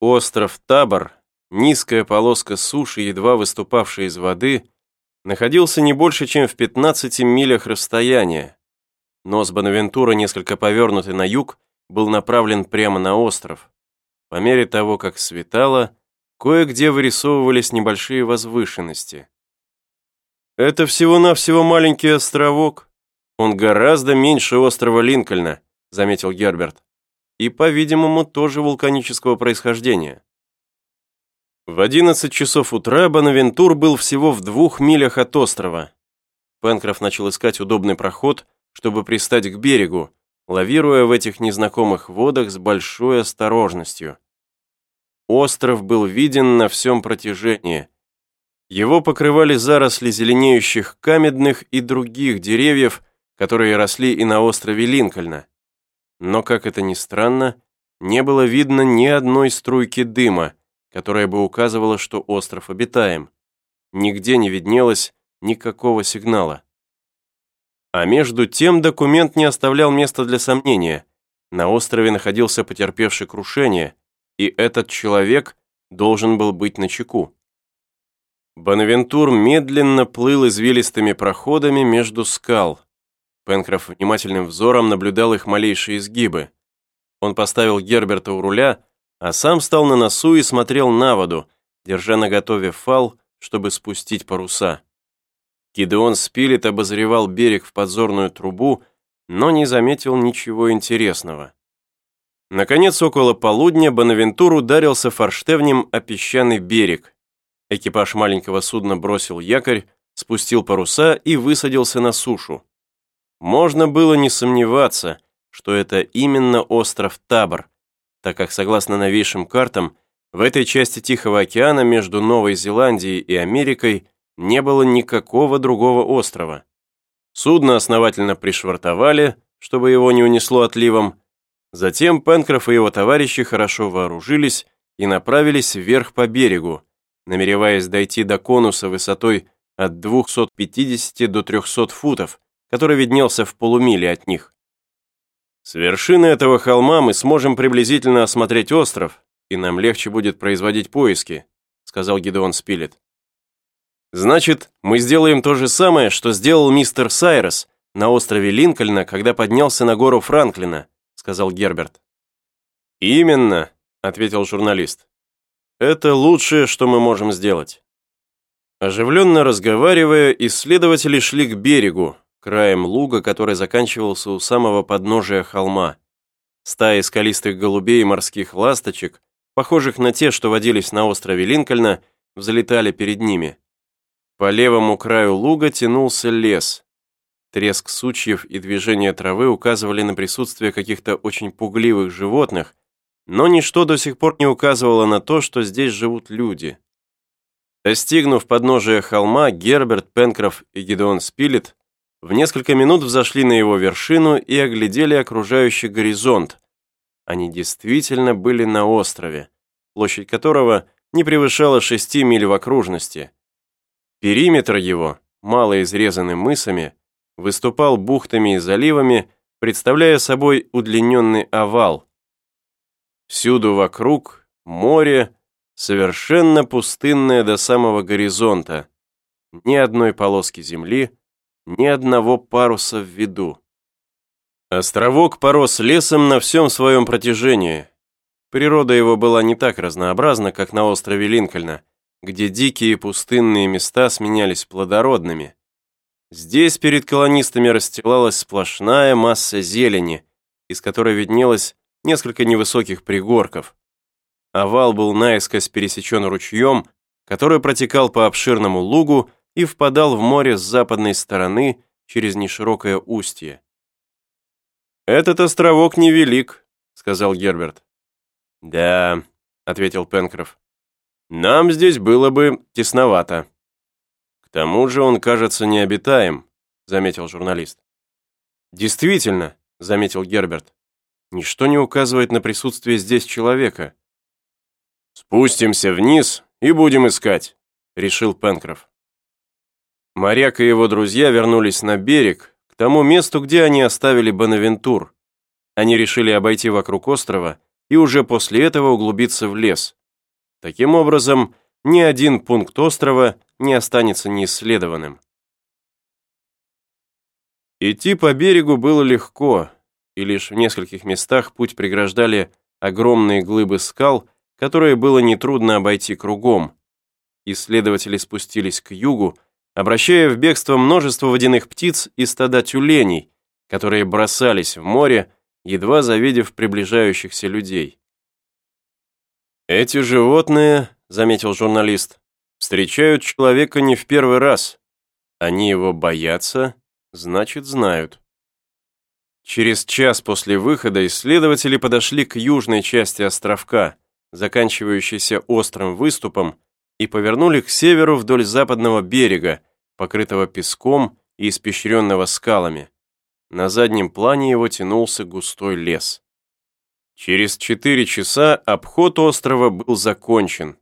Остров Табор, низкая полоска суши, едва выступавшая из воды, находился не больше, чем в 15 милях расстояния. Нос Бонавентура, несколько повернутый на юг, был направлен прямо на остров. По мере того, как светало, кое-где вырисовывались небольшие возвышенности. «Это всего-навсего маленький островок. Он гораздо меньше острова Линкольна», заметил Герберт. «И, по-видимому, тоже вулканического происхождения». В 11 часов утра Бонавентур был всего в двух милях от острова. Пенкроф начал искать удобный проход, чтобы пристать к берегу, лавируя в этих незнакомых водах с большой осторожностью. Остров был виден на всем протяжении. Его покрывали заросли зеленеющих камедных и других деревьев, которые росли и на острове Линкольна. Но, как это ни странно, не было видно ни одной струйки дыма, которая бы указывала, что остров обитаем. Нигде не виднелось никакого сигнала. А между тем документ не оставлял места для сомнения. На острове находился потерпевший крушение, и этот человек должен был быть на чеку. Бонавентур медленно плыл извилистыми проходами между скал. Пенкроф внимательным взором наблюдал их малейшие изгибы. Он поставил Герберта у руля, а сам стал на носу и смотрел на воду, держа наготове фал, чтобы спустить паруса. Гидеон Спилет обозревал берег в подзорную трубу, но не заметил ничего интересного. Наконец, около полудня Бонавентур ударился форштевнем о песчаный берег. Экипаж маленького судна бросил якорь, спустил паруса и высадился на сушу. Можно было не сомневаться, что это именно остров Табор, так как, согласно новейшим картам, в этой части Тихого океана между Новой Зеландией и Америкой не было никакого другого острова. Судно основательно пришвартовали, чтобы его не унесло отливом. Затем Пенкроф и его товарищи хорошо вооружились и направились вверх по берегу, намереваясь дойти до конуса высотой от 250 до 300 футов, который виднелся в полумиле от них. С вершины этого холма мы сможем приблизительно осмотреть остров, и нам легче будет производить поиски», сказал Гидеон Спилет. «Значит, мы сделаем то же самое, что сделал мистер Сайрос на острове Линкольна, когда поднялся на гору Франклина», сказал Герберт. «Именно», ответил журналист. «Это лучшее, что мы можем сделать». Оживленно разговаривая, исследователи шли к берегу, краем луга, который заканчивался у самого подножия холма. Стаи скалистых голубей и морских ласточек, похожих на те, что водились на острове Линкольна, взлетали перед ними. По левому краю луга тянулся лес. Треск сучьев и движение травы указывали на присутствие каких-то очень пугливых животных, но ничто до сих пор не указывало на то, что здесь живут люди. Достигнув подножия холма, Герберт Пенкроф и Гидеон Спилет в несколько минут взошли на его вершину и оглядели окружающий горизонт. Они действительно были на острове, площадь которого не превышала 6 миль в окружности. Периметр его, мало изрезанный мысами, выступал бухтами и заливами, представляя собой удлиненный овал. Всюду вокруг море, совершенно пустынное до самого горизонта, ни одной полоски земли, ни одного паруса в виду. Островок порос лесом на всем своем протяжении. Природа его была не так разнообразна, как на острове Линкольна, где дикие пустынные места сменялись плодородными. Здесь перед колонистами расстилалась сплошная масса зелени, из которой виднелось несколько невысоких пригорков. Овал был наискось пересечен ручьем, который протекал по обширному лугу и впадал в море с западной стороны через неширокое устье. «Этот островок невелик», — сказал Герберт. «Да», — ответил Пенкроф. «Нам здесь было бы тесновато». «К тому же он кажется необитаем», — заметил журналист. «Действительно», — заметил Герберт. «Ничто не указывает на присутствие здесь человека». «Спустимся вниз и будем искать», — решил Пенкроф. Моряк и его друзья вернулись на берег, к тому месту, где они оставили Бонавентур. Они решили обойти вокруг острова и уже после этого углубиться в лес. Таким образом, ни один пункт острова не останется неисследованным. Идти по берегу было легко, и лишь в нескольких местах путь преграждали огромные глыбы скал, которые было нетрудно обойти кругом. Исследователи спустились к югу, обращая в бегство множество водяных птиц и стада тюленей, которые бросались в море, едва завидев приближающихся людей. «Эти животные», — заметил журналист, — «встречают человека не в первый раз. Они его боятся, значит, знают». Через час после выхода исследователи подошли к южной части островка, заканчивающейся острым выступом, и повернули к северу вдоль западного берега, покрытого песком и испещренного скалами. На заднем плане его тянулся густой лес. Через четыре часа обход острова был закончен.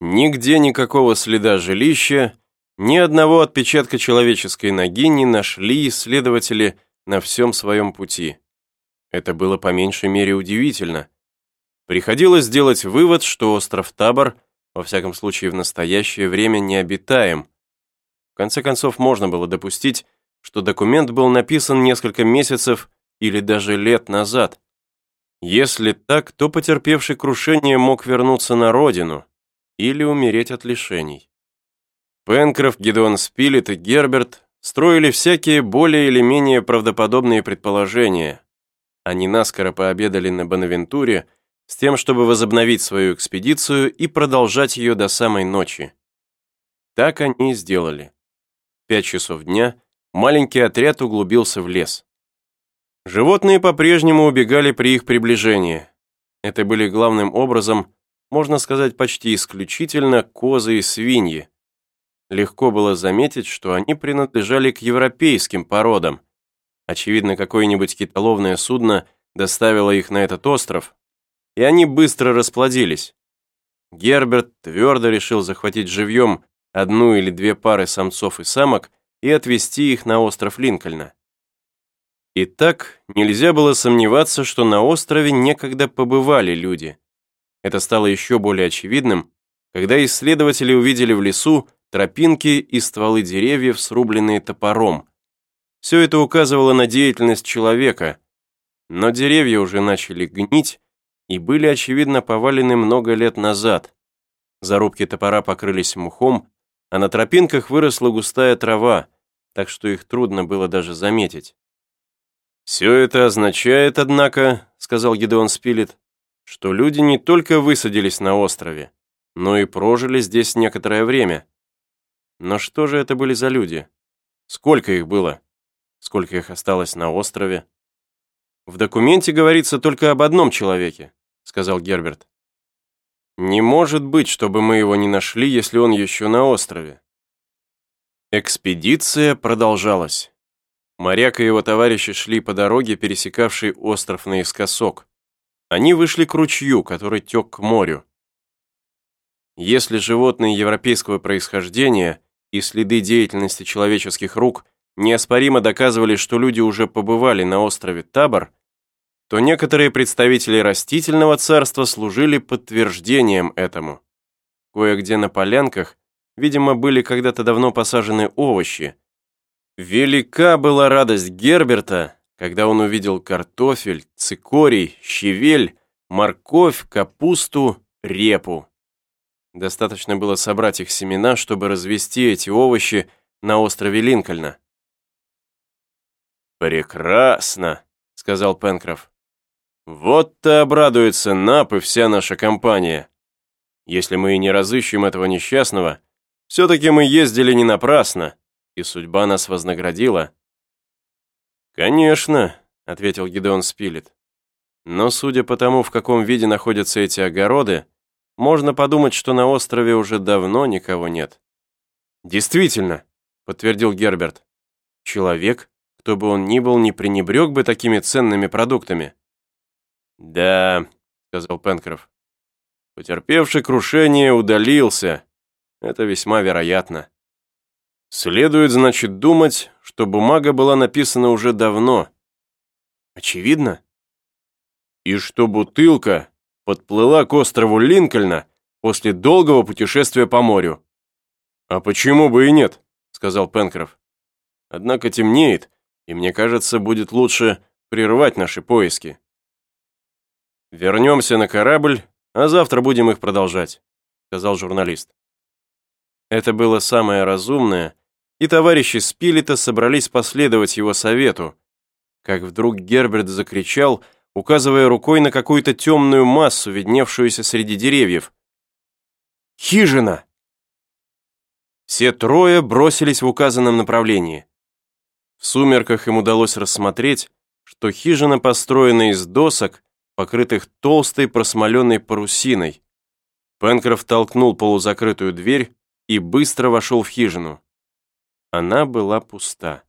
Нигде никакого следа жилища, ни одного отпечатка человеческой ноги не нашли исследователи на всем своем пути. Это было по меньшей мере удивительно. Приходилось сделать вывод, что остров Табор, во всяком случае в настоящее время, необитаем. В конце концов, можно было допустить, что документ был написан несколько месяцев или даже лет назад. Если так, то потерпевший крушение мог вернуться на родину или умереть от лишений. Пенкроф, Гедеон Спилет и Герберт строили всякие более или менее правдоподобные предположения. Они наскоро пообедали на Бонавентуре с тем, чтобы возобновить свою экспедицию и продолжать ее до самой ночи. Так они и сделали. В пять часов дня маленький отряд углубился в лес. Животные по-прежнему убегали при их приближении. Это были главным образом, можно сказать почти исключительно, козы и свиньи, легко было заметить, что они принадлежали к европейским породам. Очевидно, какое-нибудь китоловное судно доставило их на этот остров, и они быстро расплодились. Герберт твердо решил захватить живьем одну или две пары самцов и самок и отвезти их на остров Линкольна. Итак, нельзя было сомневаться, что на острове некогда побывали люди. Это стало еще более очевидным, когда исследователи увидели в лесу тропинки и стволы деревьев, срубленные топором. Все это указывало на деятельность человека, но деревья уже начали гнить и были, очевидно, повалены много лет назад. Зарубки топора покрылись мхом, а на тропинках выросла густая трава, так что их трудно было даже заметить. «Все это означает, однако, — сказал Гидеон Спилет, — что люди не только высадились на острове, но и прожили здесь некоторое время. Но что же это были за люди? Сколько их было? Сколько их осталось на острове? В документе говорится только об одном человеке, сказал Герберт. Не может быть, чтобы мы его не нашли, если он еще на острове. Экспедиция продолжалась. Моряк и его товарищи шли по дороге, пересекавшей остров наискосок. Они вышли к ручью, который тек к морю. Если животные европейского происхождения и следы деятельности человеческих рук неоспоримо доказывали, что люди уже побывали на острове Табор, то некоторые представители растительного царства служили подтверждением этому. Кое-где на полянках, видимо, были когда-то давно посажены овощи. Велика была радость Герберта, когда он увидел картофель, цикорий, щавель, морковь, капусту, репу. Достаточно было собрать их семена, чтобы развести эти овощи на острове Линкольна. «Прекрасно», — сказал Пенкроф. «Вот-то обрадуется Нап и вся наша компания. Если мы и не разыщем этого несчастного, все-таки мы ездили не напрасно, и судьба нас вознаградила». «Конечно», — ответил Гидеон Спилет. «Но судя по тому, в каком виде находятся эти огороды, можно подумать, что на острове уже давно никого нет. «Действительно», — подтвердил Герберт. «Человек, кто бы он ни был, не пренебрег бы такими ценными продуктами». «Да», — сказал Пенкроф. «Потерпевший крушение удалился. Это весьма вероятно. Следует, значит, думать, что бумага была написана уже давно. Очевидно. И что бутылка, подплыла к острову Линкольна после долгого путешествия по морю. «А почему бы и нет?» — сказал Пенкроф. «Однако темнеет, и мне кажется, будет лучше прервать наши поиски. Вернемся на корабль, а завтра будем их продолжать», — сказал журналист. Это было самое разумное, и товарищи Спилета собрались последовать его совету, как вдруг Герберт закричал, указывая рукой на какую-то темную массу, видневшуюся среди деревьев. «Хижина!» Все трое бросились в указанном направлении. В сумерках им удалось рассмотреть, что хижина построена из досок, покрытых толстой просмоленной парусиной. Пенкроф толкнул полузакрытую дверь и быстро вошел в хижину. Она была пуста.